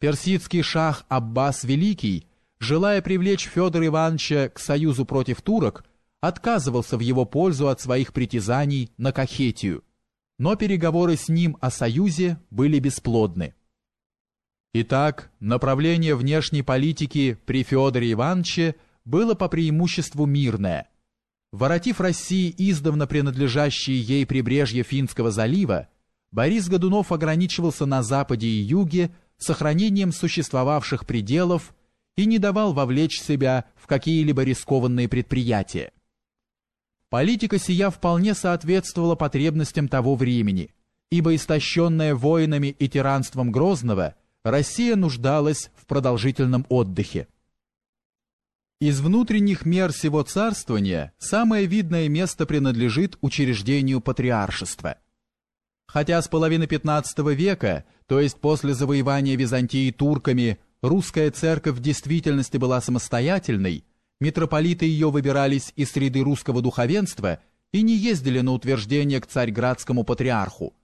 Персидский шах Аббас Великий, желая привлечь Федора Ивановича к союзу против турок, отказывался в его пользу от своих притязаний на Кахетию, но переговоры с ним о союзе были бесплодны. Итак, направление внешней политики при Федоре Ивановиче было по преимуществу мирное. Воротив России издавна принадлежащие ей прибрежье Финского залива, Борис Годунов ограничивался на западе и юге сохранением существовавших пределов и не давал вовлечь себя в какие-либо рискованные предприятия. Политика сия вполне соответствовала потребностям того времени, ибо истощенная воинами и тиранством Грозного, Россия нуждалась в продолжительном отдыхе. Из внутренних мер всего царствования самое видное место принадлежит учреждению патриаршества. Хотя с половины XV века, то есть после завоевания Византии турками, русская церковь в действительности была самостоятельной, митрополиты ее выбирались из среды русского духовенства и не ездили на утверждение к царьградскому патриарху.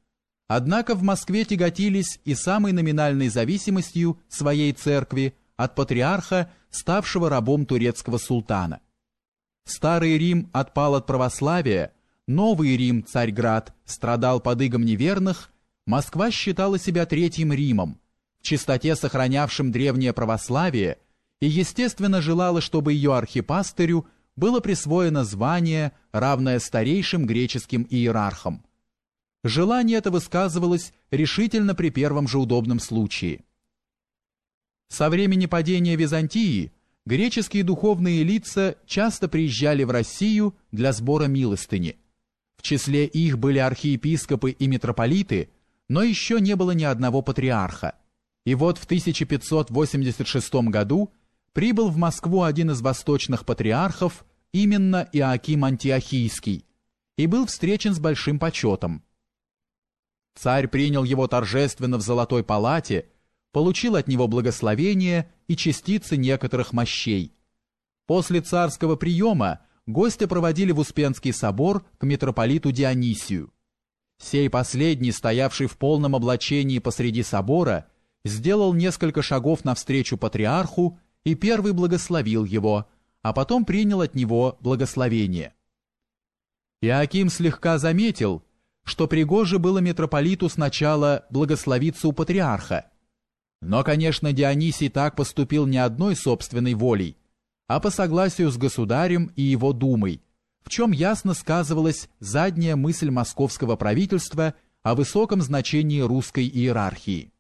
Однако в Москве тяготились и самой номинальной зависимостью своей церкви от патриарха, ставшего рабом турецкого султана. Старый Рим отпал от православия, Новый Рим, Царьград, страдал под игом неверных, Москва считала себя Третьим Римом, в чистоте сохранявшим древнее православие – и, естественно, желала, чтобы ее архипастырю было присвоено звание, равное старейшим греческим иерархам. Желание это высказывалось решительно при первом же удобном случае. Со времени падения Византии греческие духовные лица часто приезжали в Россию для сбора милостыни. В числе их были архиепископы и митрополиты, но еще не было ни одного патриарха. И вот в 1586 году прибыл в Москву один из восточных патриархов, именно Иоаким Антиохийский, и был встречен с большим почетом. Царь принял его торжественно в золотой палате, получил от него благословение и частицы некоторых мощей. После царского приема гостя проводили в Успенский собор к митрополиту Дионисию. Сей последний, стоявший в полном облачении посреди собора, сделал несколько шагов навстречу патриарху и первый благословил его, а потом принял от него благословение. Иаким слегка заметил, что пригоже было митрополиту сначала благословиться у патриарха. Но, конечно, Дионисий так поступил не одной собственной волей, а по согласию с государем и его думой, в чем ясно сказывалась задняя мысль московского правительства о высоком значении русской иерархии.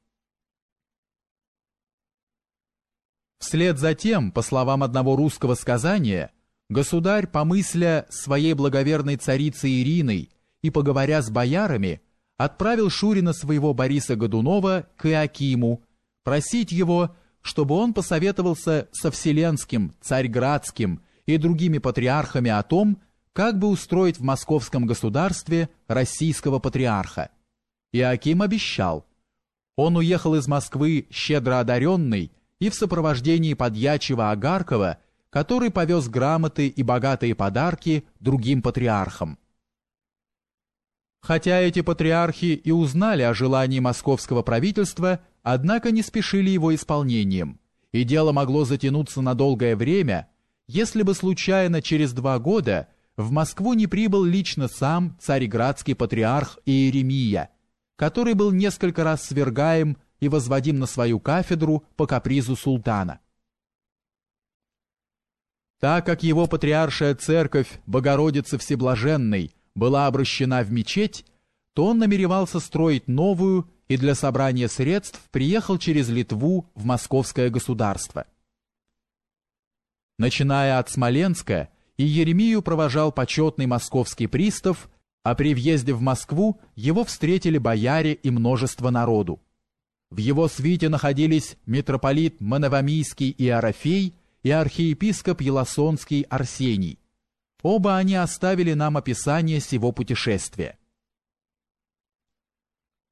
Вслед за тем, по словам одного русского сказания, государь, помысля своей благоверной царицы Ириной и поговоря с боярами, отправил Шурина своего Бориса Годунова к Иакиму, просить его, чтобы он посоветовался со Вселенским, Царьградским и другими патриархами о том, как бы устроить в московском государстве российского патриарха. Иаким обещал. Он уехал из Москвы щедро одаренный, и в сопровождении подьячего Агаркова, который повез грамоты и богатые подарки другим патриархам. Хотя эти патриархи и узнали о желании московского правительства, однако не спешили его исполнением, и дело могло затянуться на долгое время, если бы случайно через два года в Москву не прибыл лично сам царьградский патриарх Иеремия, который был несколько раз свергаем и возводим на свою кафедру по капризу султана. Так как его патриаршая церковь Богородицы Всеблаженной была обращена в мечеть, то он намеревался строить новую и для собрания средств приехал через Литву в московское государство. Начиная от Смоленска, и Еремию провожал почетный московский пристав, а при въезде в Москву его встретили бояре и множество народу. В его свите находились митрополит Мановамийский Иорафей и архиепископ Елосонский Арсений. Оба они оставили нам описание сего путешествия.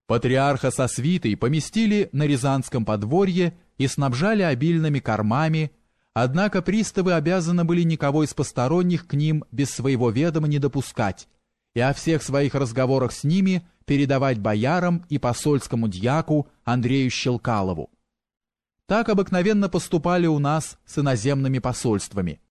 Патриарха со свитой поместили на Рязанском подворье и снабжали обильными кормами, однако приставы обязаны были никого из посторонних к ним без своего ведома не допускать, и о всех своих разговорах с ними передавать боярам и посольскому дьяку Андрею Щелкалову. Так обыкновенно поступали у нас с иноземными посольствами.